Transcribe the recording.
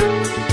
you